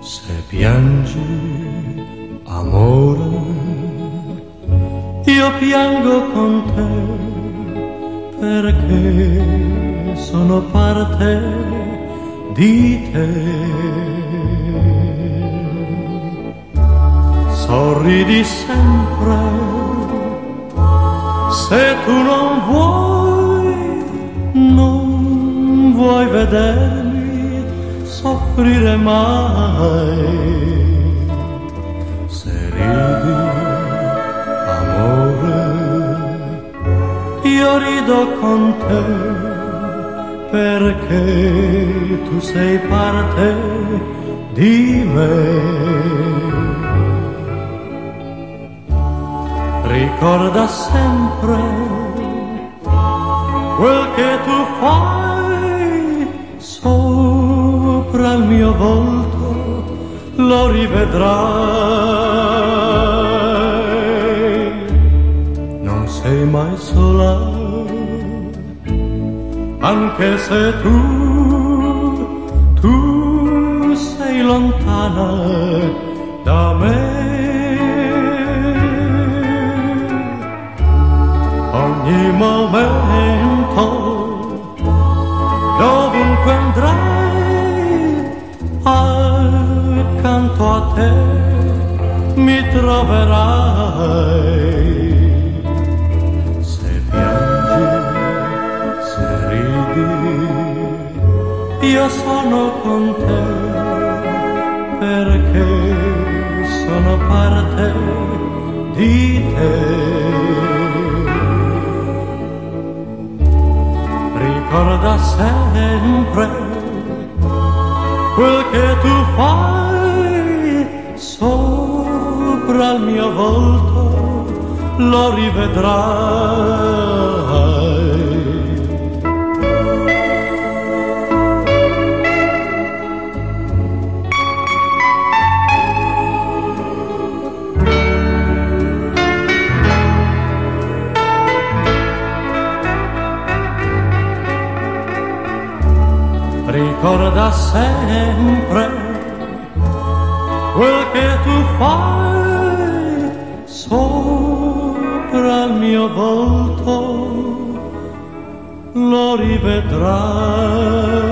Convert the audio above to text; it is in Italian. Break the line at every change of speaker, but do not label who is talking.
Se piangi, amore, io piango con te perché sono parte di te. Sorridi sempre se tu non vuoi, non vuoi vedermi soffrire mai. Se ridi, amore, io rido con te perché tu sei parte di me. ricorda sempre quel che tu fai mio volto, lo rivedrai. Non sei mai sola, anche se tu, tu sei lontana da me. ogni momento, te mi troverai. Se piangi, se ridi, io sono con te, perché sono parte di te. ricorda sempre quel che tu fai sopra il mio volto, lo rivedrai. ricorda sempre quel tu fai sopra il mio volto, lo rivedrai.